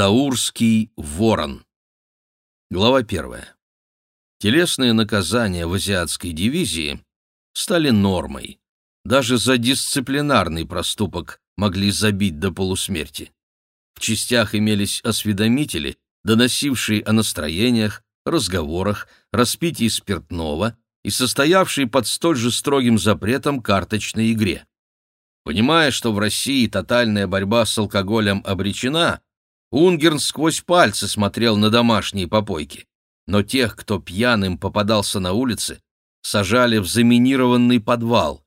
Даурский ворон. Глава первая. Телесные наказания в азиатской дивизии стали нормой. Даже за дисциплинарный проступок могли забить до полусмерти. В частях имелись осведомители, доносившие о настроениях, разговорах, распитии спиртного и состоявшие под столь же строгим запретом карточной игре. Понимая, что в России тотальная борьба с алкоголем обречена, Унгерн сквозь пальцы смотрел на домашние попойки. Но тех, кто пьяным попадался на улице, сажали в заминированный подвал.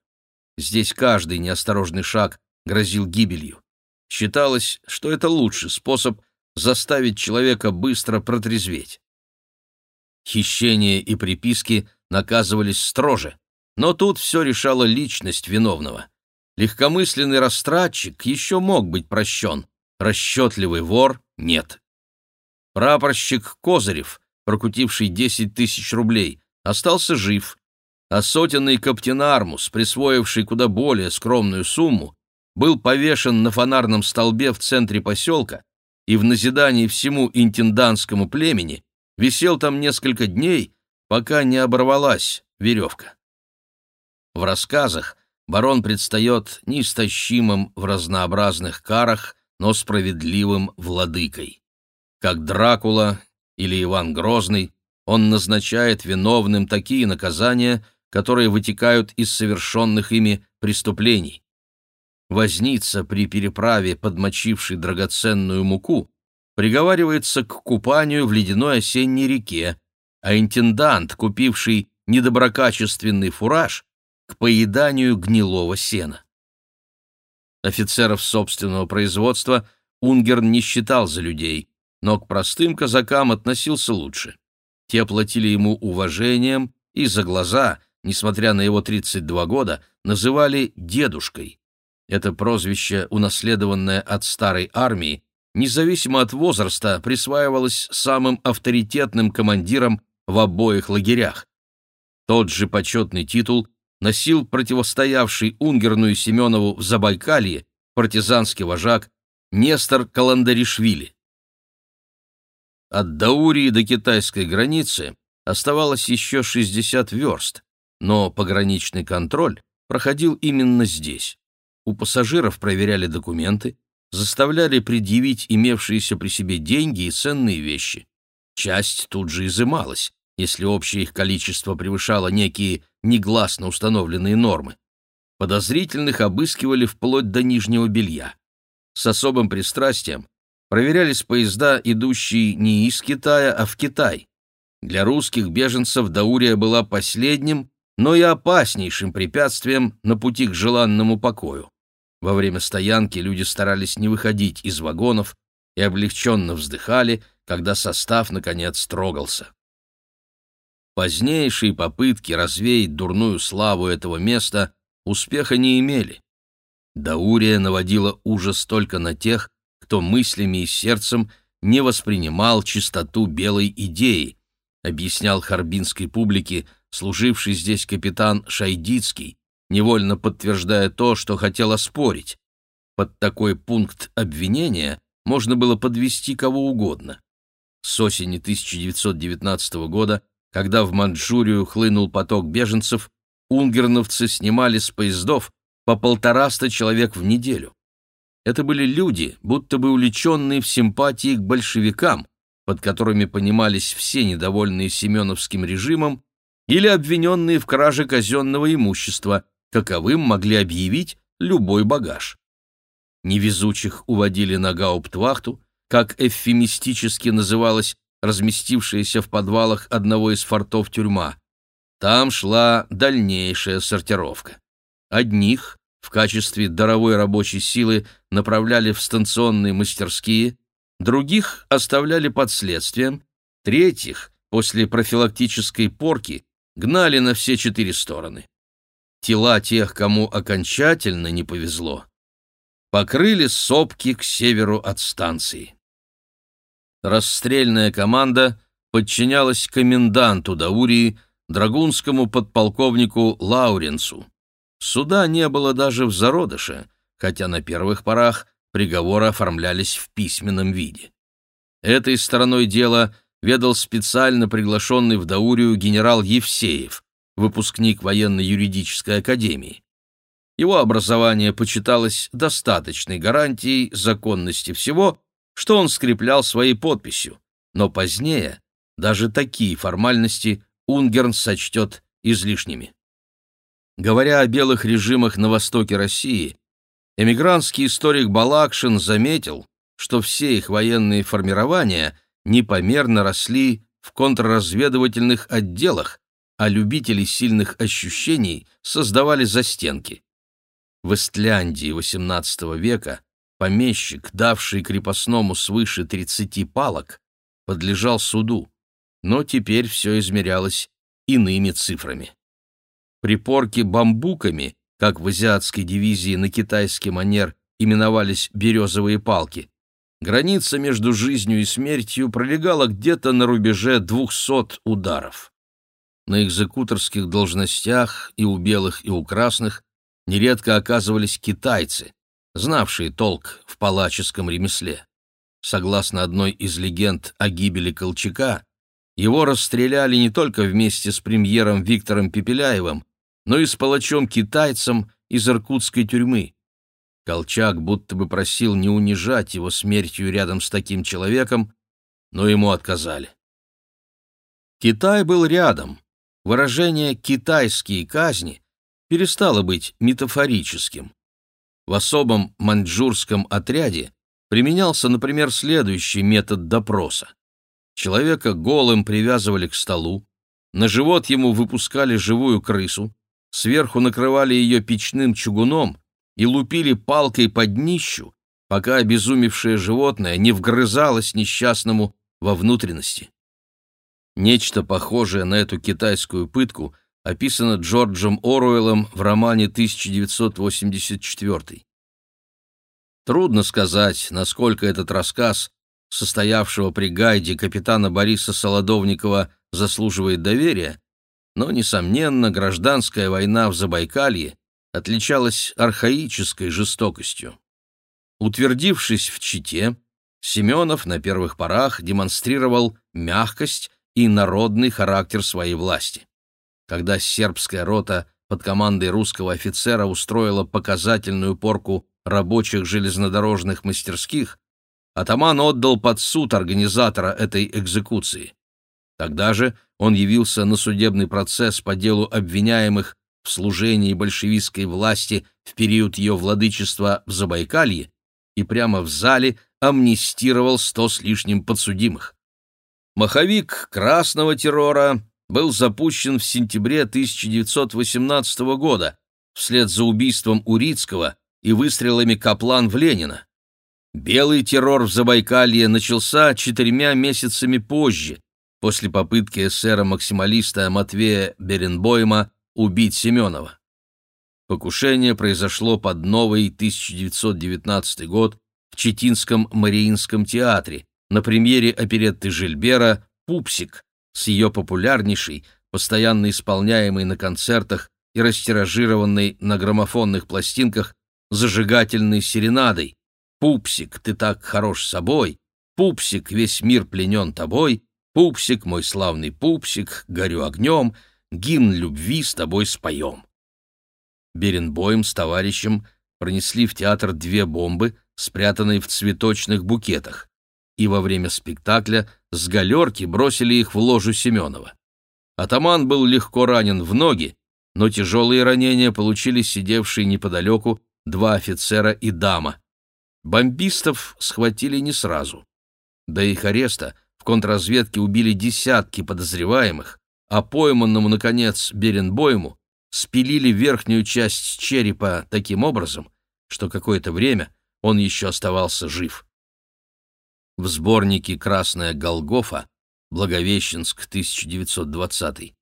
Здесь каждый неосторожный шаг грозил гибелью. Считалось, что это лучший способ заставить человека быстро протрезветь. Хищения и приписки наказывались строже, но тут все решала личность виновного. Легкомысленный растратчик еще мог быть прощен, расчетливый вор — нет. Прапорщик Козырев, прокутивший 10 тысяч рублей, остался жив, а сотенный Каптенармус, присвоивший куда более скромную сумму, был повешен на фонарном столбе в центре поселка и в назидании всему интендантскому племени висел там несколько дней, пока не оборвалась веревка. В рассказах барон предстает неистощимым в разнообразных карах, но справедливым владыкой. Как Дракула или Иван Грозный, он назначает виновным такие наказания, которые вытекают из совершенных ими преступлений. Возница при переправе, подмочивший драгоценную муку, приговаривается к купанию в ледяной осенней реке, а интендант, купивший недоброкачественный фураж, к поеданию гнилого сена. Офицеров собственного производства Унгерн не считал за людей, но к простым казакам относился лучше. Те платили ему уважением и за глаза, несмотря на его 32 года, называли «дедушкой». Это прозвище, унаследованное от старой армии, независимо от возраста, присваивалось самым авторитетным командирам в обоих лагерях. Тот же почетный титул носил противостоявший Унгерну и Семенову в Забайкалье партизанский вожак Нестор Каландаришвили. От Даурии до китайской границы оставалось еще 60 верст, но пограничный контроль проходил именно здесь. У пассажиров проверяли документы, заставляли предъявить имевшиеся при себе деньги и ценные вещи. Часть тут же изымалась, если общее их количество превышало некие негласно установленные нормы. Подозрительных обыскивали вплоть до нижнего белья. С особым пристрастием проверялись поезда, идущие не из Китая, а в Китай. Для русских беженцев Даурия была последним, но и опаснейшим препятствием на пути к желанному покою. Во время стоянки люди старались не выходить из вагонов и облегченно вздыхали, когда состав, наконец, трогался. Позднейшие попытки развеять дурную славу этого места успеха не имели. Даурия наводила ужас только на тех, кто мыслями и сердцем не воспринимал чистоту белой идеи, объяснял харбинской публике служивший здесь капитан Шайдицкий, невольно подтверждая то, что хотел оспорить. Под такой пункт обвинения можно было подвести кого угодно. С осени 1919 года, когда в Манчжурию хлынул поток беженцев, унгерновцы снимали с поездов по полтораста человек в неделю. Это были люди, будто бы увлеченные в симпатии к большевикам, под которыми понимались все недовольные Семеновским режимом или обвиненные в краже казенного имущества, каковым могли объявить любой багаж. Невезучих уводили на гауптвахту, как эвфемистически называлась разместившаяся в подвалах одного из фортов тюрьма. Там шла дальнейшая сортировка. Одних в качестве даровой рабочей силы направляли в станционные мастерские, других оставляли под следствием, третьих после профилактической порки гнали на все четыре стороны. Тела тех, кому окончательно не повезло, покрыли сопки к северу от станции. Расстрельная команда подчинялась коменданту Даурии, драгунскому подполковнику Лауренцу. Суда не было даже в зародыше, хотя на первых порах приговоры оформлялись в письменном виде. Этой стороной дела ведал специально приглашенный в Даурию генерал Евсеев, выпускник военно-юридической академии. Его образование почиталось достаточной гарантией законности всего, что он скреплял своей подписью, но позднее даже такие формальности Унгерн сочтет излишними. Говоря о белых режимах на востоке России, эмигрантский историк Балакшин заметил, что все их военные формирования непомерно росли в контрразведывательных отделах, а любители сильных ощущений создавали застенки. В Эстляндии XVIII века помещик, давший крепостному свыше 30 палок, подлежал суду, но теперь все измерялось иными цифрами. Припорки бамбуками, как в азиатской дивизии на китайский манер именовались березовые палки, граница между жизнью и смертью пролегала где-то на рубеже двухсот ударов. На экзекуторских должностях и у белых, и у красных нередко оказывались китайцы, знавшие толк в палаческом ремесле. Согласно одной из легенд о гибели Колчака, его расстреляли не только вместе с премьером Виктором Пепеляевым, но и с палачом-китайцем из иркутской тюрьмы. Колчак будто бы просил не унижать его смертью рядом с таким человеком, но ему отказали. Китай был рядом. Выражение «китайские казни» перестало быть метафорическим. В особом маньчжурском отряде применялся, например, следующий метод допроса. Человека голым привязывали к столу, на живот ему выпускали живую крысу, сверху накрывали ее печным чугуном и лупили палкой под днищу, пока обезумевшее животное не вгрызалось несчастному во внутренности. Нечто похожее на эту китайскую пытку описано Джорджем Оруэллом в романе 1984. Трудно сказать, насколько этот рассказ, состоявшего при гайде капитана Бориса Солодовникова, заслуживает доверия, но, несомненно, гражданская война в Забайкалье отличалась архаической жестокостью. Утвердившись в Чите, Семенов на первых порах демонстрировал мягкость и народный характер своей власти. Когда сербская рота под командой русского офицера устроила показательную порку рабочих железнодорожных мастерских, атаман отдал под суд организатора этой экзекуции. Тогда же он явился на судебный процесс по делу обвиняемых в служении большевистской власти в период ее владычества в Забайкалье и прямо в зале амнистировал сто с лишним подсудимых. Маховик красного террора был запущен в сентябре 1918 года вслед за убийством Урицкого и выстрелами Каплан в Ленина. Белый террор в Забайкалье начался четырьмя месяцами позже, после попытки эсера-максималиста Матвея Беренбойма убить Семенова. Покушение произошло под новый 1919 год в Читинском Мариинском театре на премьере оперетты Жильбера «Пупсик» с ее популярнейшей, постоянно исполняемой на концертах и растиражированной на граммофонных пластинках зажигательной серенадой. «Пупсик, ты так хорош собой», «Пупсик, весь мир пленен тобой», Пупсик, мой славный пупсик, горю огнем, гимн любви с тобой споем. Беренбойм с товарищем пронесли в театр две бомбы, спрятанные в цветочных букетах, и во время спектакля с галерки бросили их в ложу Семенова. Атаман был легко ранен в ноги, но тяжелые ранения получили сидевшие неподалеку два офицера и дама. Бомбистов схватили не сразу. До их ареста в контрразведке убили десятки подозреваемых, а пойманному, наконец, Беренбойму спилили верхнюю часть черепа таким образом, что какое-то время он еще оставался жив. В сборнике «Красная Голгофа» Благовещенск, 1920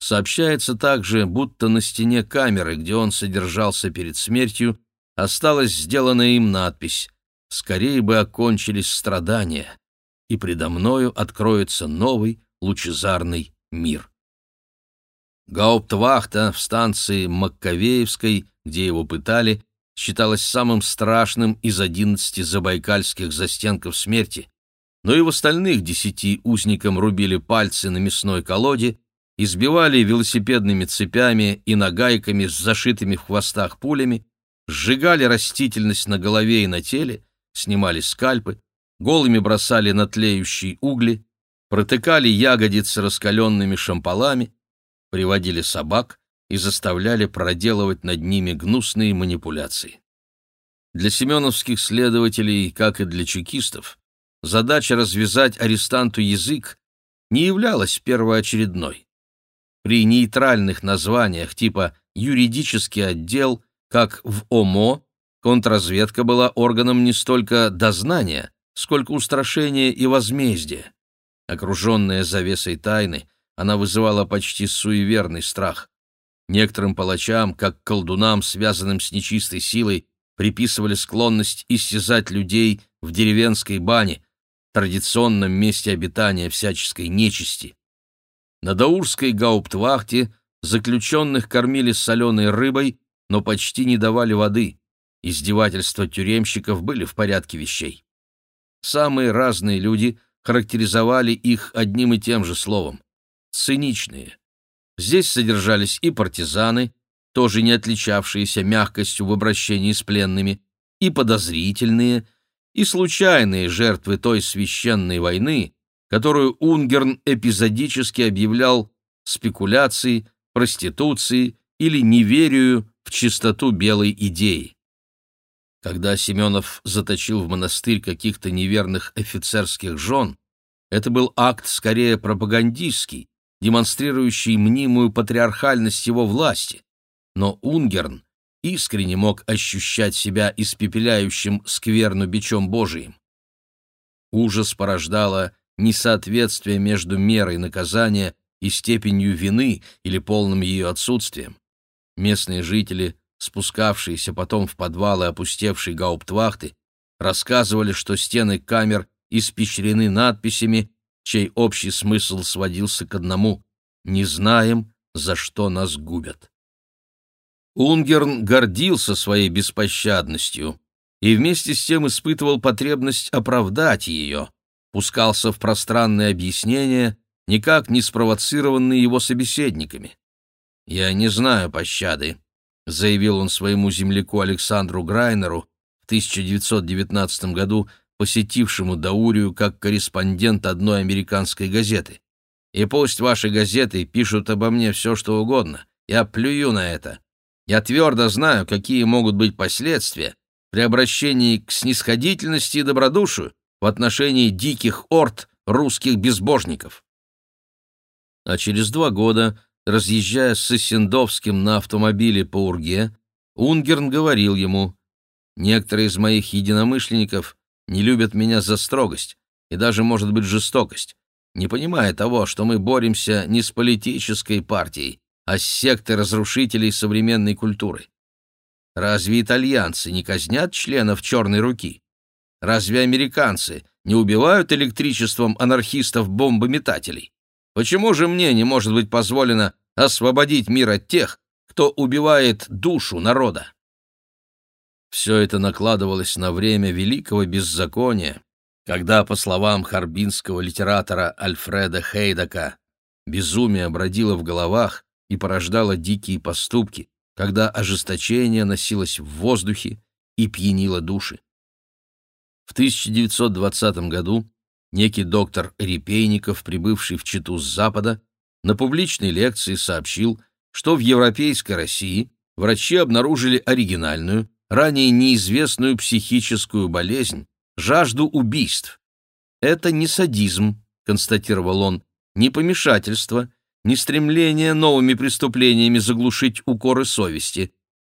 сообщается также, будто на стене камеры, где он содержался перед смертью, осталась сделана им надпись «Скорее бы окончились страдания, и предо мною откроется новый лучезарный мир. Гауптвахта в станции Маккавеевской, где его пытали, считалась самым страшным из одиннадцати забайкальских застенков смерти, но и в остальных десяти узникам рубили пальцы на мясной колоде, избивали велосипедными цепями и нагайками с зашитыми в хвостах пулями, сжигали растительность на голове и на теле, снимали скальпы, голыми бросали на тлеющие угли, протыкали ягодицы раскаленными шампалами, приводили собак и заставляли проделывать над ними гнусные манипуляции. Для семеновских следователей, как и для чекистов, задача развязать арестанту язык не являлась первоочередной. При нейтральных названиях типа «юридический отдел», как в ОМО, контрразведка была органом не столько дознания, сколько устрашения и возмездия. Окруженная завесой тайны, она вызывала почти суеверный страх. Некоторым палачам, как колдунам, связанным с нечистой силой, приписывали склонность истязать людей в деревенской бане, традиционном месте обитания всяческой нечисти. На Даурской гауптвахте заключенных кормили соленой рыбой, но почти не давали воды. Издевательства тюремщиков были в порядке вещей. Самые разные люди характеризовали их одним и тем же словом — циничные. Здесь содержались и партизаны, тоже не отличавшиеся мягкостью в обращении с пленными, и подозрительные, и случайные жертвы той священной войны, которую Унгерн эпизодически объявлял спекуляцией, проституцией или неверию в чистоту белой идеи. Когда Семенов заточил в монастырь каких-то неверных офицерских жен, это был акт скорее пропагандистский, демонстрирующий мнимую патриархальность его власти, но Унгерн искренне мог ощущать себя испепеляющим скверну бичом Божиим. Ужас порождало несоответствие между мерой наказания и степенью вины или полным ее отсутствием. Местные жители, спускавшиеся потом в подвалы опустевшей гауптвахты, рассказывали, что стены камер испещрены надписями, чей общий смысл сводился к одному «Не знаем, за что нас губят». Унгерн гордился своей беспощадностью и вместе с тем испытывал потребность оправдать ее, пускался в пространные объяснения, никак не спровоцированные его собеседниками. «Я не знаю пощады», — заявил он своему земляку Александру Грайнеру в 1919 году, посетившему Даурию как корреспондент одной американской газеты. «И пусть ваши газеты пишут обо мне все, что угодно. Я плюю на это. Я твердо знаю, какие могут быть последствия при обращении к снисходительности и добродушию, в отношении диких орд русских безбожников. А через два года, разъезжая с Сосендовским на автомобиле по Урге, Унгерн говорил ему, «Некоторые из моих единомышленников не любят меня за строгость и даже, может быть, жестокость, не понимая того, что мы боремся не с политической партией, а с сектой разрушителей современной культуры. Разве итальянцы не казнят членов «Черной руки»? Разве американцы не убивают электричеством анархистов-бомбометателей? Почему же мне не может быть позволено освободить мир от тех, кто убивает душу народа? Все это накладывалось на время великого беззакония, когда, по словам харбинского литератора Альфреда Хейдака, безумие бродило в головах и порождало дикие поступки, когда ожесточение носилось в воздухе и пьянило души. В 1920 году некий доктор Репейников, прибывший в Читу с Запада, на публичной лекции сообщил, что в европейской России врачи обнаружили оригинальную, ранее неизвестную психическую болезнь, жажду убийств. Это не садизм, констатировал он, не помешательство, не стремление новыми преступлениями заглушить укоры совести.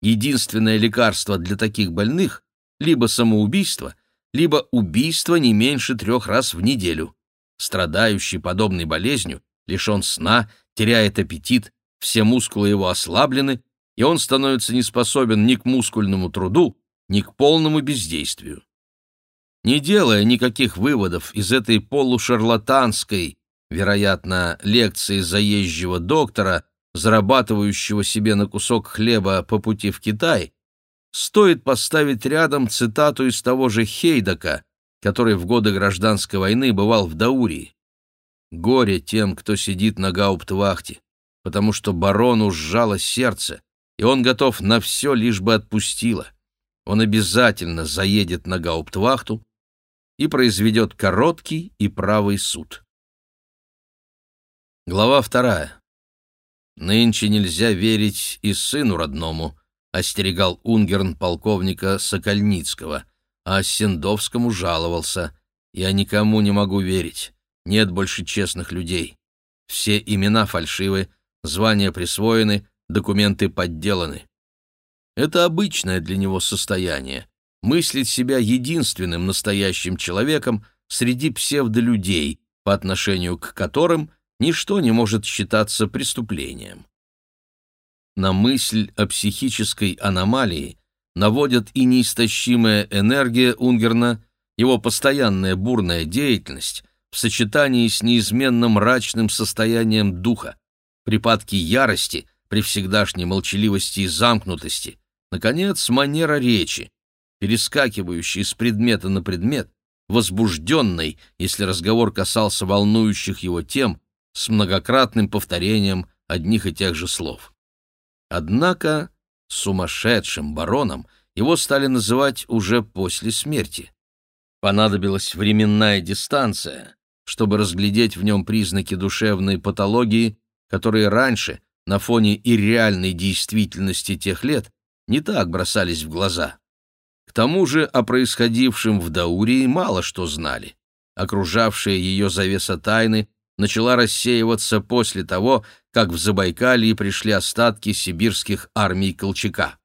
Единственное лекарство для таких больных – либо самоубийство, либо убийство не меньше трех раз в неделю. Страдающий подобной болезнью, лишен сна, теряет аппетит, все мускулы его ослаблены, и он становится неспособен ни к мускульному труду, ни к полному бездействию. Не делая никаких выводов из этой полушарлатанской, вероятно, лекции заезжего доктора, зарабатывающего себе на кусок хлеба по пути в Китай, стоит поставить рядом цитату из того же Хейдака, который в годы гражданской войны бывал в Даурии. Горе тем, кто сидит на гауптвахте, потому что барону сжало сердце, и он готов на все, лишь бы отпустило. Он обязательно заедет на гауптвахту и произведет короткий и правый суд. Глава вторая. «Нынче нельзя верить и сыну родному», — остерегал Унгерн полковника Сокольницкого, а Сендовскому жаловался. «Я никому не могу верить. Нет больше честных людей. Все имена фальшивы, звания присвоены, документы подделаны. Это обычное для него состояние — мыслить себя единственным настоящим человеком среди псевдолюдей, по отношению к которым ничто не может считаться преступлением. На мысль о психической аномалии наводят и неистощимая энергия Унгерна, его постоянная бурная деятельность в сочетании с неизменно мрачным состоянием духа, припадки ярости при всегдашней молчаливости и замкнутости, наконец, манера речи, перескакивающей с предмета на предмет, возбужденной, если разговор касался волнующих его тем, с многократным повторением одних и тех же слов. Однако сумасшедшим бароном его стали называть уже после смерти. Понадобилась временная дистанция, чтобы разглядеть в нем признаки душевной патологии, которые раньше, на фоне и реальной действительности тех лет, не так бросались в глаза. К тому же о происходившем в Даурии мало что знали. Окружавшая ее завеса тайны начала рассеиваться после того, как в Забайкалье пришли остатки сибирских армий Колчака.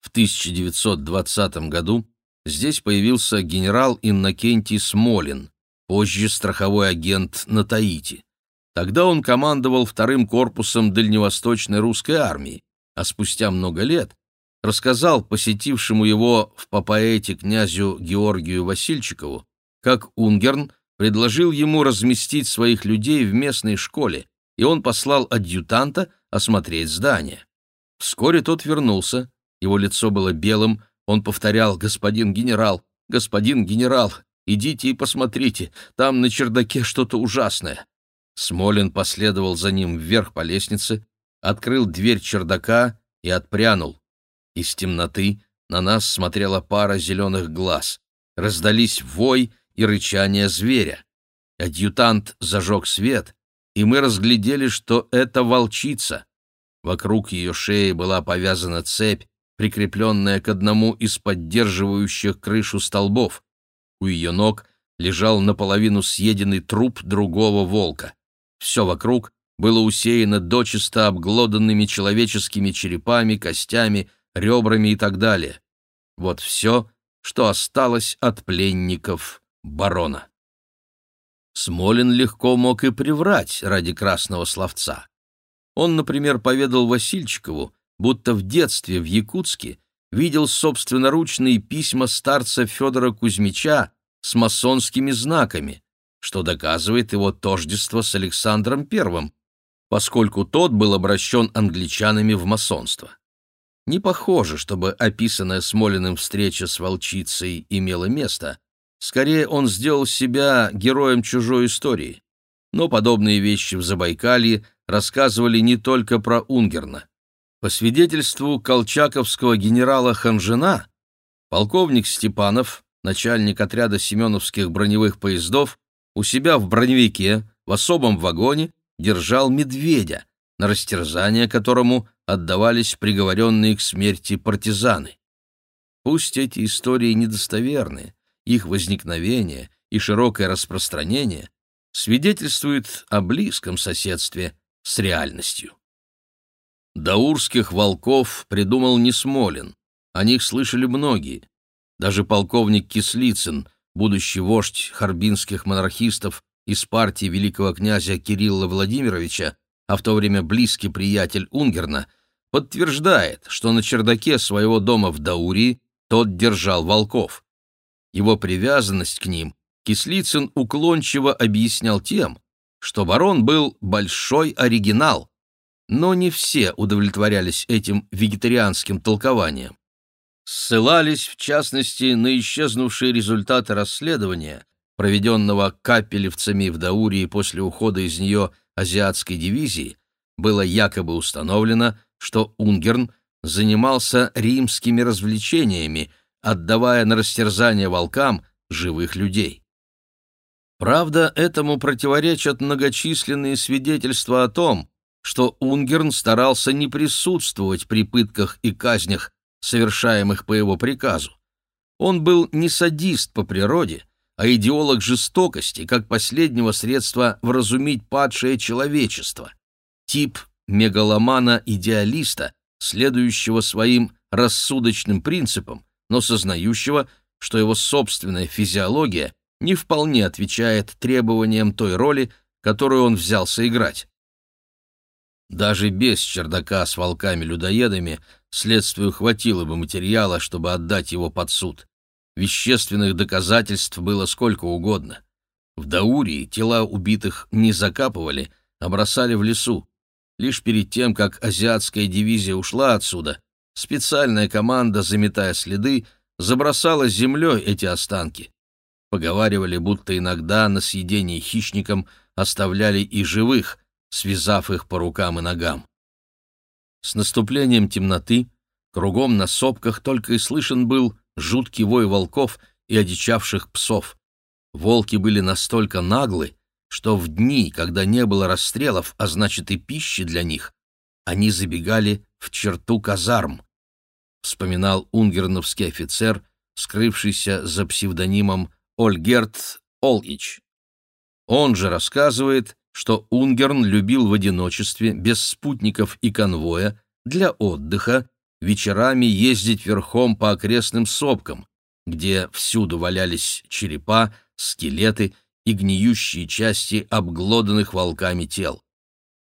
В 1920 году здесь появился генерал Иннокентий Смолин, позже страховой агент на Таити. Тогда он командовал вторым корпусом дальневосточной русской армии, а спустя много лет рассказал посетившему его в Папаэте князю Георгию Васильчикову, как Унгерн предложил ему разместить своих людей в местной школе, и он послал адъютанта осмотреть здание. Вскоре тот вернулся, его лицо было белым, он повторял «Господин генерал, господин генерал, Идите и посмотрите, там на чердаке что-то ужасное». Смолин последовал за ним вверх по лестнице, открыл дверь чердака и отпрянул. Из темноты на нас смотрела пара зеленых глаз. Раздались вой и рычание зверя. Адъютант зажег свет, и мы разглядели, что это волчица. Вокруг ее шеи была повязана цепь, прикрепленная к одному из поддерживающих крышу столбов. У ее ног лежал наполовину съеденный труп другого волка. Все вокруг было усеяно дочисто обглоданными человеческими черепами, костями, ребрами и так далее. Вот все, что осталось от пленников барона. Смолин легко мог и приврать ради красного словца. Он, например, поведал Васильчикову, будто в детстве в Якутске видел собственноручные письма старца Федора Кузьмича с масонскими знаками, что доказывает его тождество с Александром I, поскольку тот был обращен англичанами в масонство. Не похоже, чтобы описанная Смолиным встреча с волчицей имела место. Скорее, он сделал себя героем чужой истории. Но подобные вещи в Забайкалье рассказывали не только про Унгерна. По свидетельству колчаковского генерала Ханжина, полковник Степанов, начальник отряда семеновских броневых поездов, у себя в броневике, в особом вагоне, держал медведя, на растерзание которому отдавались приговоренные к смерти партизаны. Пусть эти истории недостоверны, их возникновение и широкое распространение свидетельствуют о близком соседстве с реальностью. Даурских волков придумал не Смолин. О них слышали многие. Даже полковник Кислицын, будущий вождь харбинских монархистов из партии великого князя Кирилла Владимировича, а в то время близкий приятель Унгерна, подтверждает, что на чердаке своего дома в Даурии тот держал волков. Его привязанность к ним Кислицын уклончиво объяснял тем, что барон был большой оригинал, но не все удовлетворялись этим вегетарианским толкованием. Ссылались, в частности, на исчезнувшие результаты расследования, проведенного капелевцами в Даурии после ухода из нее азиатской дивизии, было якобы установлено, что Унгерн занимался римскими развлечениями, отдавая на растерзание волкам живых людей. Правда, этому противоречат многочисленные свидетельства о том, что Унгерн старался не присутствовать при пытках и казнях, совершаемых по его приказу. Он был не садист по природе, а идеолог жестокости, как последнего средства вразумить падшее человечество. Тип мегаломана-идеалиста, следующего своим рассудочным принципам, но сознающего, что его собственная физиология не вполне отвечает требованиям той роли, которую он взялся играть. Даже без чердака с волками-людоедами следствию хватило бы материала, чтобы отдать его под суд. Вещественных доказательств было сколько угодно. В Даурии тела убитых не закапывали, а бросали в лесу. Лишь перед тем, как азиатская дивизия ушла отсюда, специальная команда, заметая следы, забросала землей эти останки. Поговаривали, будто иногда на съедение хищникам оставляли и живых, связав их по рукам и ногам. С наступлением темноты кругом на сопках только и слышен был жуткий вой волков и одичавших псов. Волки были настолько наглы, что в дни, когда не было расстрелов, а значит и пищи для них, они забегали в черту казарм. Вспоминал унгерновский офицер, скрывшийся за псевдонимом Ольгерт Олич. Он же рассказывает, что Унгерн любил в одиночестве, без спутников и конвоя, для отдыха, вечерами ездить верхом по окрестным сопкам, где всюду валялись черепа, скелеты и гниющие части обглоданных волками тел.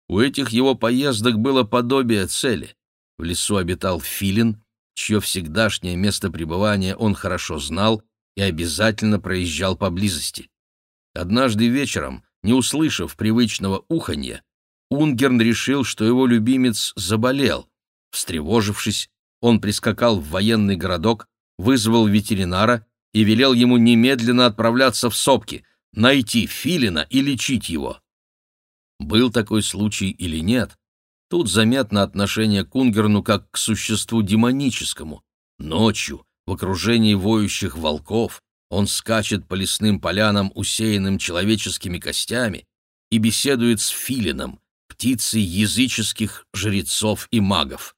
У этих его поездок было подобие цели. В лесу обитал филин, чье всегдашнее место пребывания он хорошо знал и обязательно проезжал поблизости. Однажды вечером, не услышав привычного уханья, Унгерн решил, что его любимец заболел. Встревожившись, он прискакал в военный городок, вызвал ветеринара и велел ему немедленно отправляться в сопки, найти филина и лечить его. Был такой случай или нет, тут заметно отношение к Унгерну как к существу демоническому. Ночью, в окружении воющих волков, он скачет по лесным полянам, усеянным человеческими костями, и беседует с филином, птицей языческих жрецов и магов.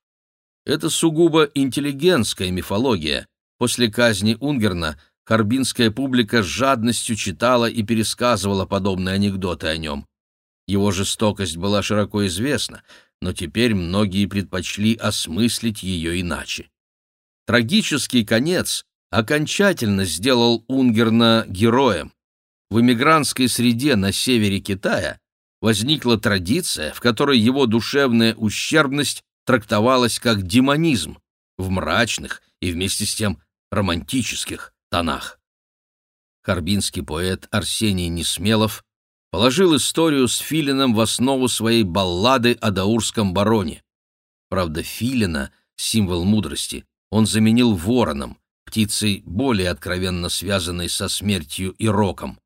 Это сугубо интеллигентская мифология. После казни Унгерна харбинская публика с жадностью читала и пересказывала подобные анекдоты о нем. Его жестокость была широко известна, но теперь многие предпочли осмыслить ее иначе. Трагический конец окончательно сделал Унгерна героем. В эмигрантской среде на севере Китая возникла традиция, в которой его душевная ущербность трактовалась как демонизм в мрачных и вместе с тем романтических тонах. Харбинский поэт Арсений Несмелов положил историю с Филином в основу своей баллады о даурском бароне. Правда, Филина, символ мудрости, он заменил вороном, птицей, более откровенно связанной со смертью и роком.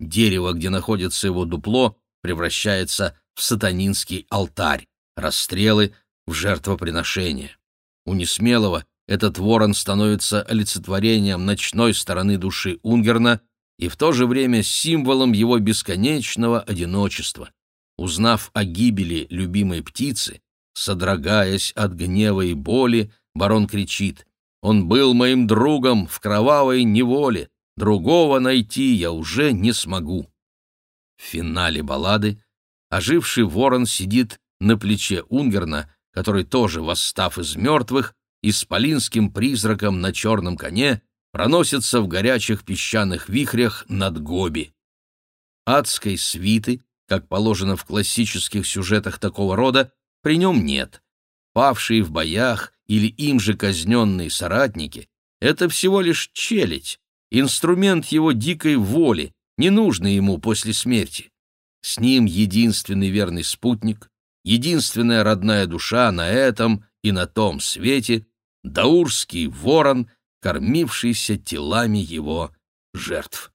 Дерево, где находится его дупло, превращается в сатанинский алтарь, расстрелы в жертвоприношение. У Несмелого этот ворон становится олицетворением ночной стороны души Унгерна и в то же время символом его бесконечного одиночества. Узнав о гибели любимой птицы, содрогаясь от гнева и боли, барон кричит он был моим другом в кровавой неволе. Другого найти я уже не смогу. В финале баллады оживший ворон сидит на плече Унгерна, который тоже, восстав из мертвых, исполинским призраком на черном коне проносится в горячих песчаных вихрях над Гоби. Адской свиты, как положено в классических сюжетах такого рода, при нем нет. Павшие в боях или им же казненные соратники — это всего лишь челядь, инструмент его дикой воли, ненужный ему после смерти. С ним единственный верный спутник, единственная родная душа на этом и на том свете, даурский ворон, кормившийся телами его жертв.